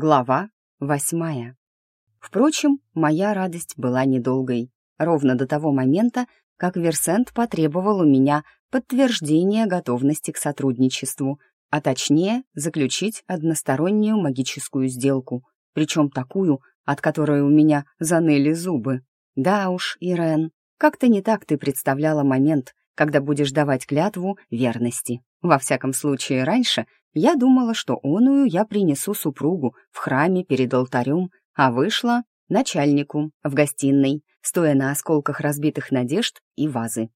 Глава восьмая. Впрочем, моя радость была недолгой. Ровно до того момента, как Версент потребовал у меня подтверждения готовности к сотрудничеству, а точнее заключить одностороннюю магическую сделку, причем такую, от которой у меня заныли зубы. Да уж, Ирен, как-то не так ты представляла момент, когда будешь давать клятву верности. Во всяком случае, раньше я думала, что оную я принесу супругу в храме перед алтарем, а вышла начальнику в гостиной, стоя на осколках разбитых надежд и вазы.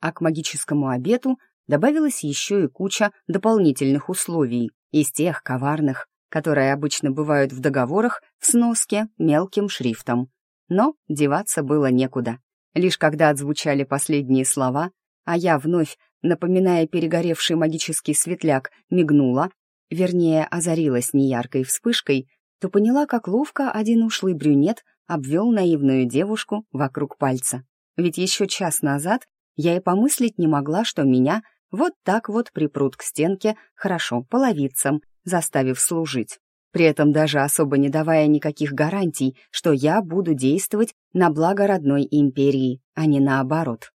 А к магическому обету добавилась еще и куча дополнительных условий, из тех коварных, которые обычно бывают в договорах в сноске мелким шрифтом. Но деваться было некуда. Лишь когда отзвучали последние слова, а я вновь напоминая перегоревший магический светляк, мигнула, вернее, озарилась неяркой вспышкой, то поняла, как ловко один ушлый брюнет обвел наивную девушку вокруг пальца. Ведь еще час назад я и помыслить не могла, что меня вот так вот припрут к стенке хорошо половицам, заставив служить. При этом даже особо не давая никаких гарантий, что я буду действовать на благо родной империи, а не наоборот.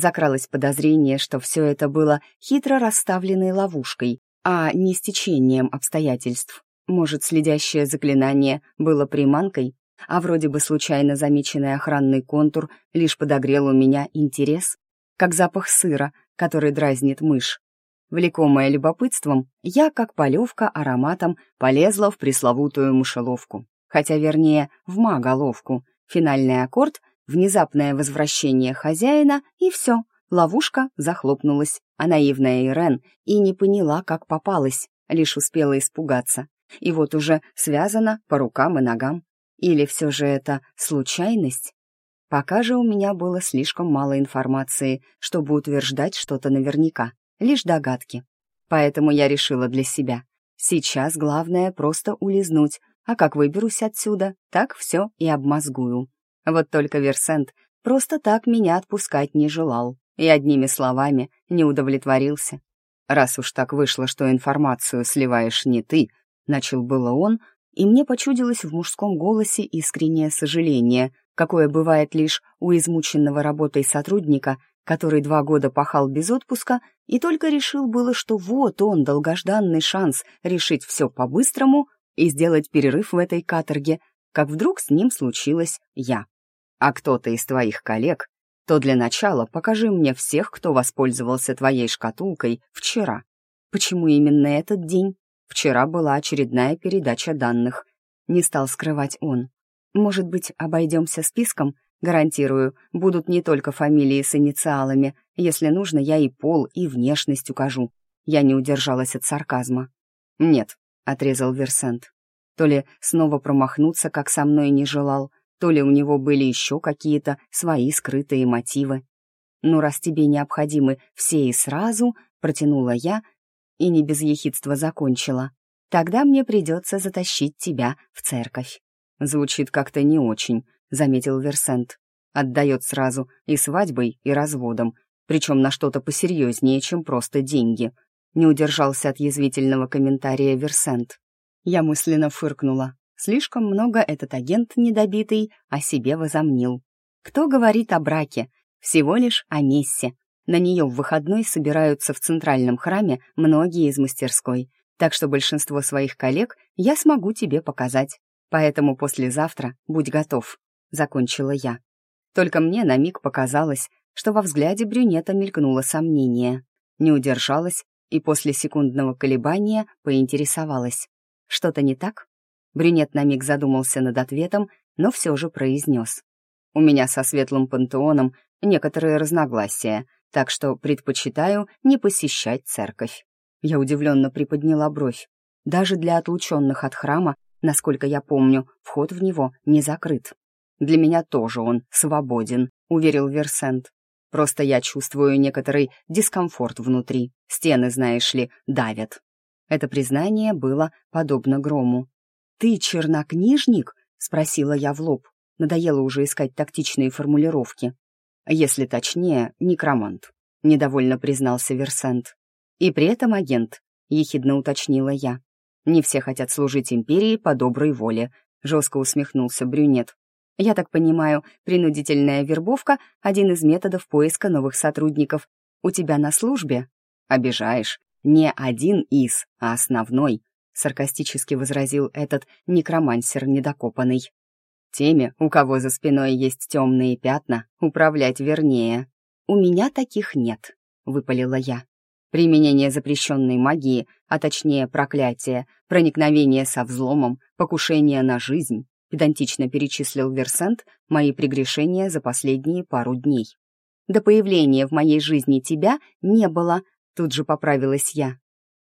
Закралось подозрение, что все это было хитро расставленной ловушкой, а не стечением обстоятельств. Может, следящее заклинание было приманкой, а вроде бы случайно замеченный охранный контур лишь подогрел у меня интерес, как запах сыра, который дразнит мышь. Влекомая любопытством, я, как полевка ароматом, полезла в пресловутую мышеловку. Хотя, вернее, в маголовку. Финальный аккорд Внезапное возвращение хозяина, и все, ловушка захлопнулась, а наивная Ирен и не поняла, как попалась, лишь успела испугаться. И вот уже связана по рукам и ногам. Или все же это случайность? Пока же у меня было слишком мало информации, чтобы утверждать что-то наверняка, лишь догадки. Поэтому я решила для себя. Сейчас главное просто улизнуть, а как выберусь отсюда, так все и обмозгую. Вот только Версент просто так меня отпускать не желал и одними словами не удовлетворился. «Раз уж так вышло, что информацию сливаешь не ты», — начал было он, и мне почудилось в мужском голосе искреннее сожаление, какое бывает лишь у измученного работой сотрудника, который два года пахал без отпуска и только решил было, что вот он, долгожданный шанс решить все по-быстрому и сделать перерыв в этой каторге, как вдруг с ним случилось я. А кто-то из твоих коллег, то для начала покажи мне всех, кто воспользовался твоей шкатулкой вчера. Почему именно этот день? Вчера была очередная передача данных. Не стал скрывать он. Может быть, обойдемся списком? Гарантирую, будут не только фамилии с инициалами. Если нужно, я и пол, и внешность укажу. Я не удержалась от сарказма. «Нет», — отрезал Версент. То ли снова промахнуться, как со мной не желал, то ли у него были еще какие-то свои скрытые мотивы. «Ну, раз тебе необходимы все и сразу», — протянула я и не без ехидства закончила, «тогда мне придется затащить тебя в церковь». «Звучит как-то не очень», — заметил Версент. «Отдает сразу и свадьбой, и разводом, причем на что-то посерьезнее, чем просто деньги». Не удержался от язвительного комментария Версент. Я мысленно фыркнула. Слишком много этот агент недобитый о себе возомнил. Кто говорит о браке? Всего лишь о мессе. На нее в выходной собираются в центральном храме многие из мастерской, так что большинство своих коллег я смогу тебе показать. Поэтому послезавтра будь готов», — закончила я. Только мне на миг показалось, что во взгляде брюнета мелькнуло сомнение. Не удержалась и после секундного колебания поинтересовалась. Что-то не так? Брюнет на миг задумался над ответом, но все же произнес. «У меня со светлым пантеоном некоторые разногласия, так что предпочитаю не посещать церковь». Я удивленно приподняла бровь. Даже для отлученных от храма, насколько я помню, вход в него не закрыт. «Для меня тоже он свободен», — уверил Версент. «Просто я чувствую некоторый дискомфорт внутри. Стены, знаешь ли, давят». Это признание было подобно грому. «Ты чернокнижник?» — спросила я в лоб. Надоело уже искать тактичные формулировки. «Если точнее, некромант», — недовольно признался Версент. «И при этом агент», — ехидно уточнила я. Не все хотят служить империи по доброй воле», — жестко усмехнулся брюнет. «Я так понимаю, принудительная вербовка — один из методов поиска новых сотрудников. У тебя на службе?» «Обижаешь. Не один из, а основной», — саркастически возразил этот некромансер недокопанный. «Теми, у кого за спиной есть темные пятна, управлять вернее». «У меня таких нет», — выпалила я. Применение запрещенной магии, а точнее проклятия, проникновение со взломом, покушение на жизнь, педантично перечислил Версент мои прегрешения за последние пару дней. До появления в моей жизни тебя не было, тут же поправилась я.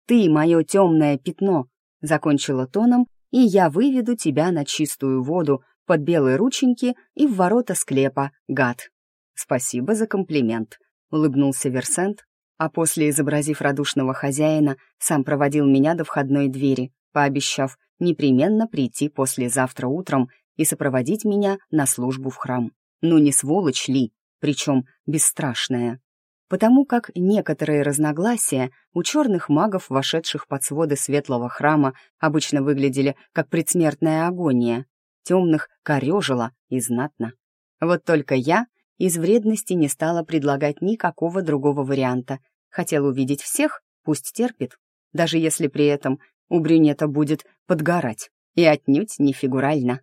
Ты — мое темное пятно, закончила тоном, и я выведу тебя на чистую воду под белые рученьки и в ворота склепа, гад. Спасибо за комплимент, улыбнулся Версент, а после, изобразив радушного хозяина, сам проводил меня до входной двери, пообещав непременно прийти послезавтра утром и сопроводить меня на службу в храм. Ну не сволочь ли, причем бесстрашная. Потому как некоторые разногласия у черных магов, вошедших под своды светлого храма, обычно выглядели как предсмертная агония, темных корежила и знатно. Вот только я из вредности не стала предлагать никакого другого варианта. Хотел увидеть всех, пусть терпит, даже если при этом у брюнета будет подгорать, и отнюдь не фигурально.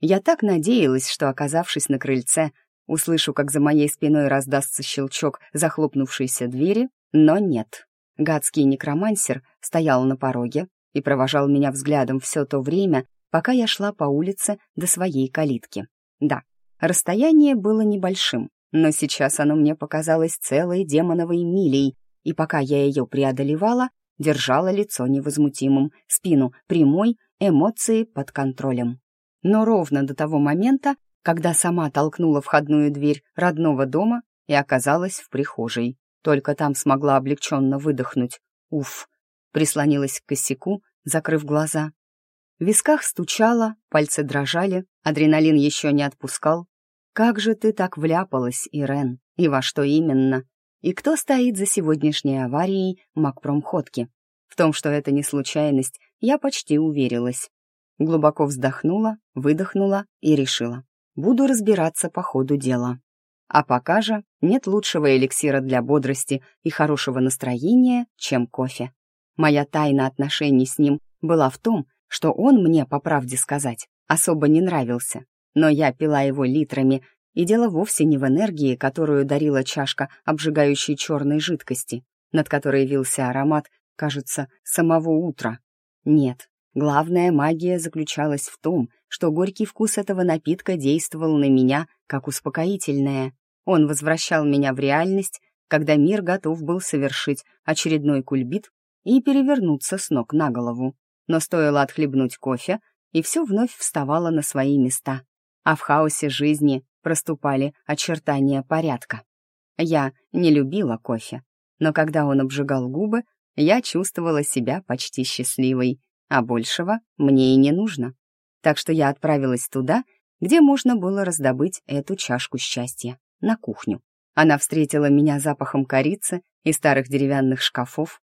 Я так надеялась, что, оказавшись на крыльце, услышу, как за моей спиной раздастся щелчок захлопнувшейся двери, но нет. Гадский некромансер стоял на пороге и провожал меня взглядом все то время, пока я шла по улице до своей калитки. Да, Расстояние было небольшим, но сейчас оно мне показалось целой демоновой милей, и пока я ее преодолевала, держала лицо невозмутимым, спину прямой, эмоции под контролем. Но ровно до того момента, когда сама толкнула входную дверь родного дома и оказалась в прихожей. Только там смогла облегченно выдохнуть. Уф! Прислонилась к косяку, закрыв глаза. В висках стучало, пальцы дрожали, адреналин еще не отпускал. «Как же ты так вляпалась, Ирен? И во что именно? И кто стоит за сегодняшней аварией Макпромходки?» В том, что это не случайность, я почти уверилась. Глубоко вздохнула, выдохнула и решила. Буду разбираться по ходу дела. А пока же нет лучшего эликсира для бодрости и хорошего настроения, чем кофе. Моя тайна отношений с ним была в том, что он мне, по правде сказать, особо не нравился. Но я пила его литрами, и дело вовсе не в энергии, которую дарила чашка обжигающей черной жидкости, над которой вился аромат, кажется, самого утра. Нет, главная магия заключалась в том, что горький вкус этого напитка действовал на меня как успокоительное. Он возвращал меня в реальность, когда мир готов был совершить очередной кульбит и перевернуться с ног на голову но стоило отхлебнуть кофе, и все вновь вставало на свои места, а в хаосе жизни проступали очертания порядка. Я не любила кофе, но когда он обжигал губы, я чувствовала себя почти счастливой, а большего мне и не нужно. Так что я отправилась туда, где можно было раздобыть эту чашку счастья, на кухню. Она встретила меня запахом корицы и старых деревянных шкафов,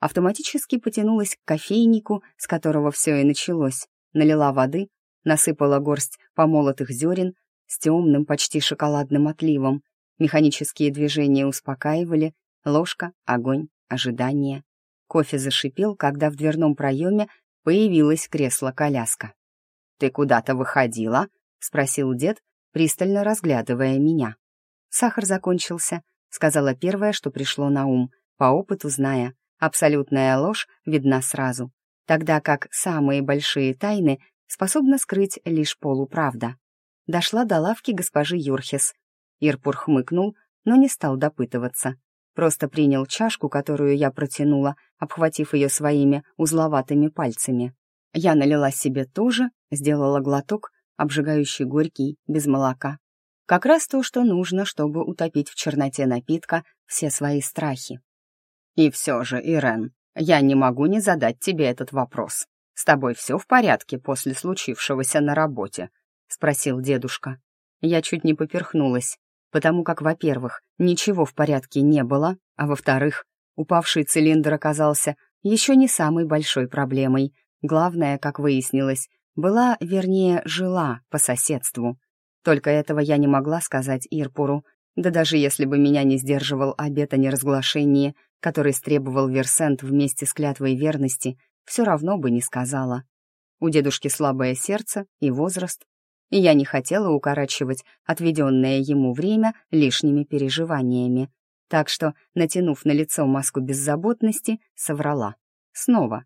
автоматически потянулась к кофейнику, с которого все и началось, налила воды, насыпала горсть помолотых зерен с темным, почти шоколадным отливом. Механические движения успокаивали, ложка, огонь, ожидание. Кофе зашипел, когда в дверном проеме появилось кресло-коляска. «Ты куда-то выходила?» — спросил дед, пристально разглядывая меня. «Сахар закончился», — сказала первое, что пришло на ум, по опыту зная — Абсолютная ложь видна сразу, тогда как самые большие тайны способна скрыть лишь полуправда. Дошла до лавки госпожи Юрхес. Ирпур хмыкнул, но не стал допытываться. Просто принял чашку, которую я протянула, обхватив ее своими узловатыми пальцами. Я налила себе тоже, сделала глоток, обжигающий горький, без молока. Как раз то, что нужно, чтобы утопить в черноте напитка все свои страхи. И все же, Ирен, я не могу не задать тебе этот вопрос. С тобой все в порядке после случившегося на работе?» — спросил дедушка. Я чуть не поперхнулась, потому как, во-первых, ничего в порядке не было, а во-вторых, упавший цилиндр оказался еще не самой большой проблемой. Главное, как выяснилось, была, вернее, жила по соседству. Только этого я не могла сказать Ирпуру, да даже если бы меня не сдерживал обет о неразглашении, который стребовал Версент вместе с клятвой верности, все равно бы не сказала. У дедушки слабое сердце и возраст, и я не хотела укорачивать отведенное ему время лишними переживаниями. Так что, натянув на лицо маску беззаботности, соврала. Снова.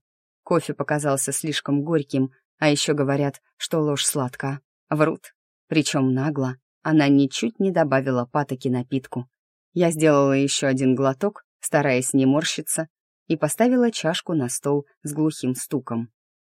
Кофе показался слишком горьким, а еще говорят, что ложь сладка. Врут. Причем нагло. Она ничуть не добавила патоки напитку. Я сделала еще один глоток, стараясь не морщиться, и поставила чашку на стол с глухим стуком.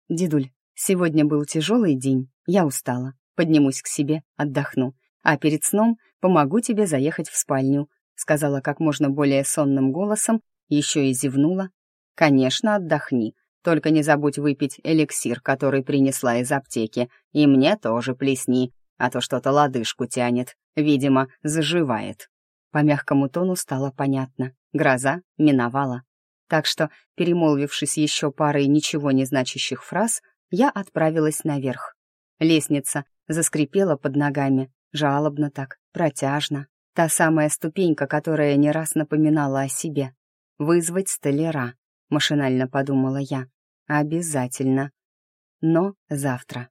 «Дедуль, сегодня был тяжелый день, я устала. Поднимусь к себе, отдохну. А перед сном помогу тебе заехать в спальню», сказала как можно более сонным голосом, еще и зевнула. «Конечно, отдохни. Только не забудь выпить эликсир, который принесла из аптеки, и мне тоже плесни, а то что-то лодыжку тянет, видимо, заживает». По мягкому тону стало понятно. Гроза миновала. Так что, перемолвившись еще парой ничего не значащих фраз, я отправилась наверх. Лестница заскрипела под ногами, жалобно так, протяжно. Та самая ступенька, которая не раз напоминала о себе. «Вызвать столяра», — машинально подумала я. «Обязательно. Но завтра.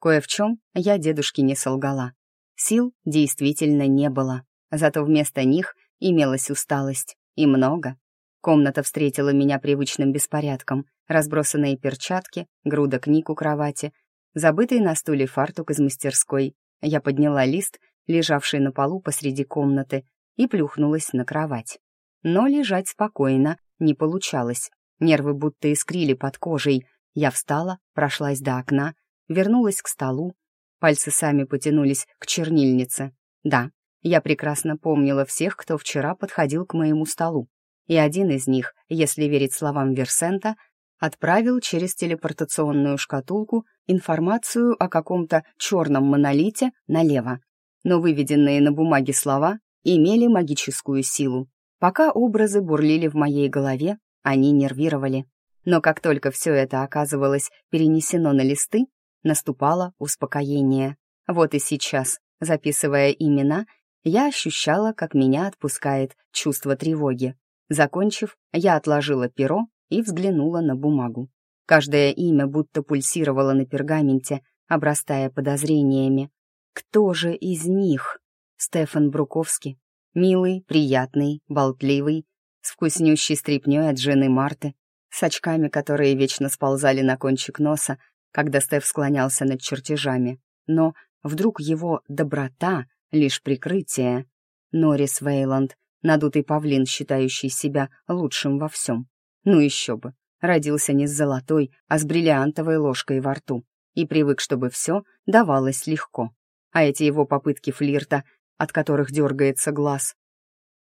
Кое в чем я дедушке не солгала. Сил действительно не было, зато вместо них имелась усталость. И много. Комната встретила меня привычным беспорядком. Разбросанные перчатки, груда книг у кровати, забытый на стуле фартук из мастерской. Я подняла лист, лежавший на полу посреди комнаты, и плюхнулась на кровать. Но лежать спокойно не получалось. Нервы будто искрили под кожей. Я встала, прошлась до окна, вернулась к столу. Пальцы сами потянулись к чернильнице. Да, я прекрасно помнила всех, кто вчера подходил к моему столу. И один из них, если верить словам Версента, отправил через телепортационную шкатулку информацию о каком-то черном монолите налево. Но выведенные на бумаге слова имели магическую силу. Пока образы бурлили в моей голове, они нервировали. Но как только все это оказывалось перенесено на листы, наступало успокоение. Вот и сейчас, записывая имена, я ощущала, как меня отпускает чувство тревоги. Закончив, я отложила перо и взглянула на бумагу. Каждое имя будто пульсировало на пергаменте, обрастая подозрениями. Кто же из них? Стефан Бруковский. Милый, приятный, болтливый, с вкуснющей стряпнёй от жены Марты, с очками, которые вечно сползали на кончик носа, когда Стеф склонялся над чертежами. Но вдруг его доброта — лишь прикрытие. Норрис Вейланд, надутый павлин, считающий себя лучшим во всем. Ну еще бы, родился не с золотой, а с бриллиантовой ложкой во рту и привык, чтобы все давалось легко. А эти его попытки флирта, от которых дергается глаз.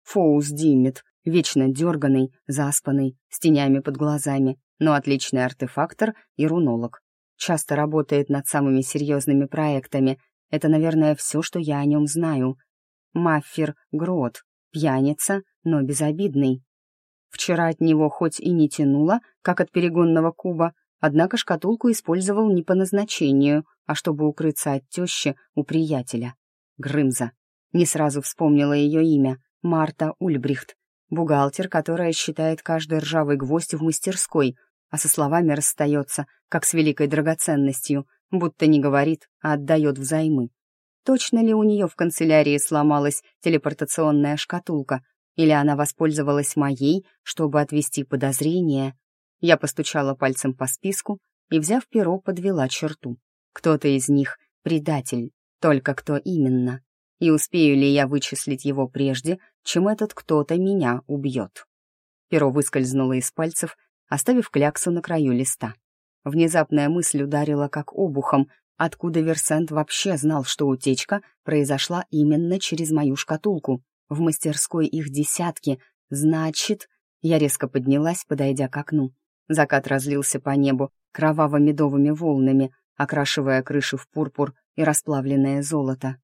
Фоус Диммит, вечно дерганый, заспанный, с тенями под глазами, но отличный артефактор и рунолог. Часто работает над самыми серьезными проектами. Это, наверное, все, что я о нем знаю. Маффер Грот, пьяница, но безобидный. Вчера от него хоть и не тянуло, как от перегонного куба, однако шкатулку использовал не по назначению, а чтобы укрыться от тещи у приятеля. Грымза. Не сразу вспомнила ее имя. Марта Ульбрихт. Бухгалтер, которая считает каждый ржавый гвоздь в мастерской, а со словами расстается, как с великой драгоценностью, будто не говорит, а отдает взаймы. Точно ли у нее в канцелярии сломалась телепортационная шкатулка, или она воспользовалась моей, чтобы отвести подозрения? Я постучала пальцем по списку и, взяв перо, подвела черту. Кто-то из них — предатель, только кто именно. И успею ли я вычислить его прежде, чем этот кто-то меня убьет? Перо выскользнуло из пальцев, оставив кляксу на краю листа. Внезапная мысль ударила как обухом, откуда Версент вообще знал, что утечка произошла именно через мою шкатулку. В мастерской их десятки, значит... Я резко поднялась, подойдя к окну. Закат разлился по небу кроваво-медовыми волнами, окрашивая крыши в пурпур и расплавленное золото.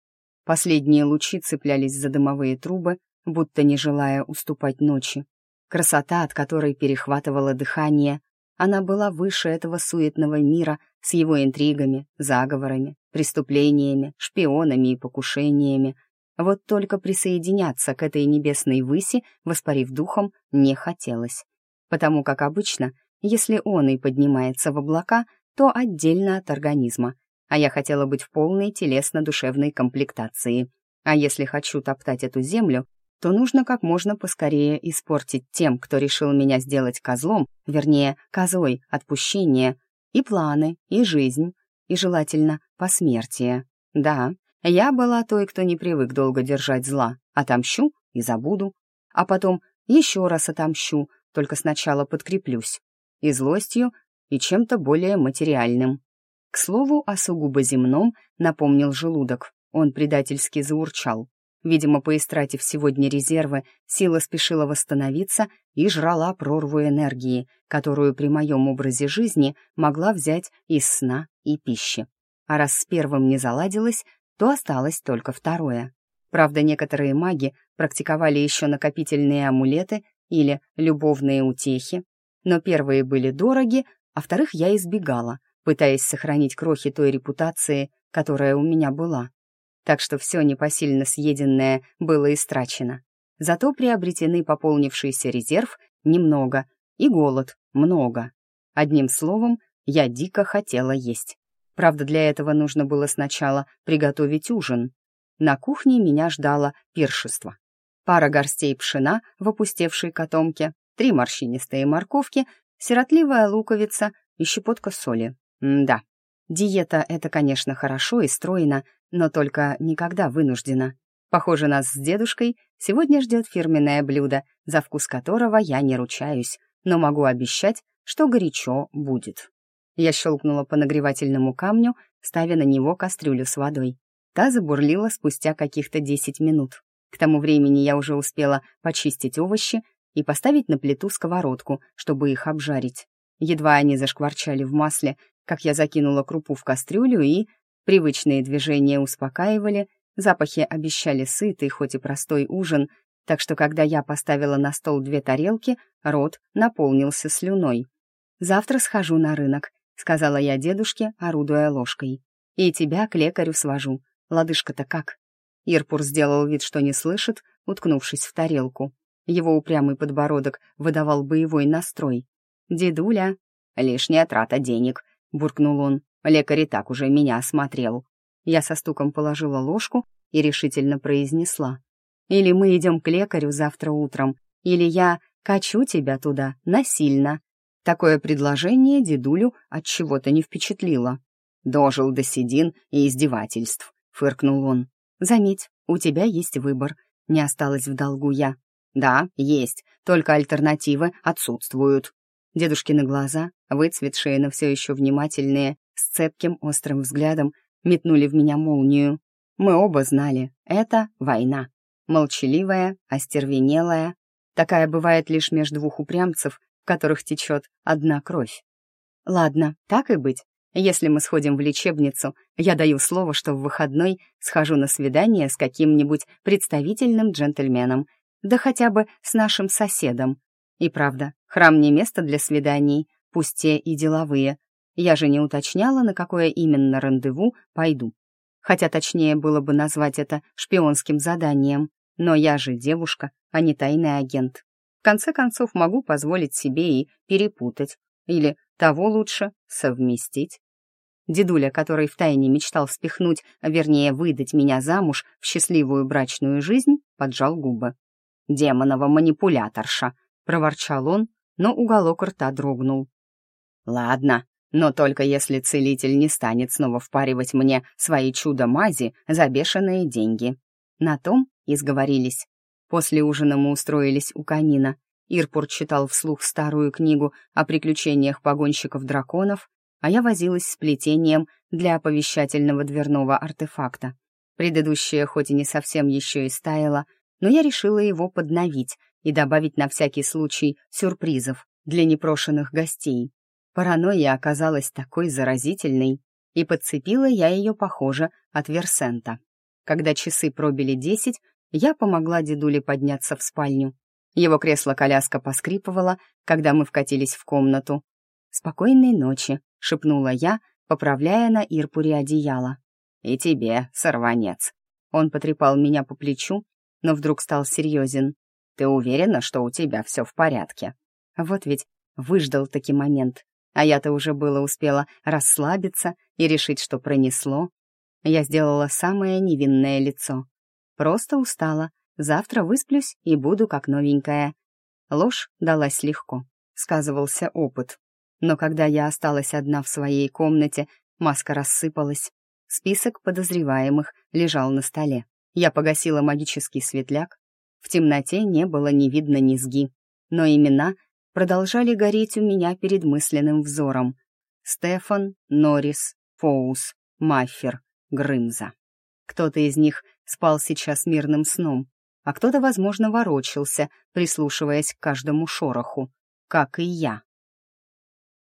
Последние лучи цеплялись за дымовые трубы, будто не желая уступать ночи. Красота, от которой перехватывало дыхание, Она была выше этого суетного мира с его интригами, заговорами, преступлениями, шпионами и покушениями. Вот только присоединяться к этой небесной выси, воспарив духом, не хотелось. Потому как обычно, если он и поднимается в облака, то отдельно от организма, а я хотела быть в полной телесно-душевной комплектации. А если хочу топтать эту землю, то нужно как можно поскорее испортить тем, кто решил меня сделать козлом, вернее, козой отпущения, и планы, и жизнь, и желательно посмертие. Да, я была той, кто не привык долго держать зла. Отомщу и забуду. А потом еще раз отомщу, только сначала подкреплюсь. И злостью, и чем-то более материальным. К слову, о сугубо земном напомнил желудок. Он предательски заурчал. Видимо, поистратив сегодня резервы, сила спешила восстановиться и жрала прорву энергии, которую при моем образе жизни могла взять из сна и пищи. А раз с первым не заладилось, то осталось только второе. Правда, некоторые маги практиковали еще накопительные амулеты или любовные утехи, но первые были дороги, а вторых я избегала, пытаясь сохранить крохи той репутации, которая у меня была так что все непосильно съеденное было истрачено. Зато приобретены пополнившийся резерв немного и голод много. Одним словом, я дико хотела есть. Правда, для этого нужно было сначала приготовить ужин. На кухне меня ждало пиршество. Пара горстей пшена в опустевшей котомке, три морщинистые морковки, сиротливая луковица и щепотка соли. Да, диета — это, конечно, хорошо и стройно, но только никогда вынуждена. Похоже, нас с дедушкой сегодня ждет фирменное блюдо, за вкус которого я не ручаюсь, но могу обещать, что горячо будет. Я щелкнула по нагревательному камню, ставя на него кастрюлю с водой. Та забурлила спустя каких-то десять минут. К тому времени я уже успела почистить овощи и поставить на плиту сковородку, чтобы их обжарить. Едва они зашкварчали в масле, как я закинула крупу в кастрюлю и Привычные движения успокаивали, запахи обещали сытый, хоть и простой ужин, так что когда я поставила на стол две тарелки, рот наполнился слюной. «Завтра схожу на рынок», — сказала я дедушке, орудуя ложкой. «И тебя к лекарю свожу. Лодыжка-то как?» Ирпур сделал вид, что не слышит, уткнувшись в тарелку. Его упрямый подбородок выдавал боевой настрой. «Дедуля, лишняя трата денег», — буркнул он. Лекарь и так уже меня осмотрел. Я со стуком положила ложку и решительно произнесла. «Или мы идем к лекарю завтра утром, или я качу тебя туда насильно». Такое предложение дедулю от чего-то не впечатлило. «Дожил до седин и издевательств», — фыркнул он. «Заметь, у тебя есть выбор. Не осталось в долгу я». «Да, есть, только альтернативы отсутствуют». Дедушкины глаза, выцветшие, но все еще внимательные, с цепким острым взглядом метнули в меня молнию. Мы оба знали, это война. Молчаливая, остервенелая. Такая бывает лишь между двух упрямцев, в которых течет одна кровь. Ладно, так и быть. Если мы сходим в лечебницу, я даю слово, что в выходной схожу на свидание с каким-нибудь представительным джентльменом, да хотя бы с нашим соседом. И правда, храм не место для свиданий, пусть те и деловые, я же не уточняла, на какое именно рандеву пойду. Хотя точнее было бы назвать это шпионским заданием. Но я же девушка, а не тайный агент. В конце концов, могу позволить себе и перепутать. Или, того лучше, совместить. Дедуля, который втайне мечтал спихнуть, вернее выдать меня замуж в счастливую брачную жизнь, поджал губы. «Демонова манипуляторша», — проворчал он, но уголок рта дрогнул. «Ладно, но только если целитель не станет снова впаривать мне свои чудо-мази за бешеные деньги. На том и сговорились. После ужина мы устроились у камина. Ирпур читал вслух старую книгу о приключениях погонщиков-драконов, а я возилась с плетением для оповещательного дверного артефакта. Предыдущее хоть и не совсем еще и стаяло, но я решила его подновить и добавить на всякий случай сюрпризов для непрошенных гостей. Паранойя оказалась такой заразительной, и подцепила я ее, похоже, от Версента. Когда часы пробили десять, я помогла дедуле подняться в спальню. Его кресло-коляска поскрипывало, когда мы вкатились в комнату. «Спокойной ночи», — шепнула я, поправляя на Ирпуре одеяло. «И тебе, сорванец». Он потрепал меня по плечу, но вдруг стал серьезен. «Ты уверена, что у тебя все в порядке?» Вот ведь выждал таки момент, а я-то уже было успела расслабиться и решить, что пронесло. Я сделала самое невинное лицо. Просто устала. Завтра высплюсь и буду как новенькая. Ложь далась легко, сказывался опыт. Но когда я осталась одна в своей комнате, маска рассыпалась. Список подозреваемых лежал на столе. Я погасила магический светляк. В темноте не было ни видно низги, но имена продолжали гореть у меня перед мысленным взором. Стефан, Норрис, Фоус, Маффер, Грымза. Кто-то из них спал сейчас мирным сном, а кто-то, возможно, ворочался, прислушиваясь к каждому шороху, как и я.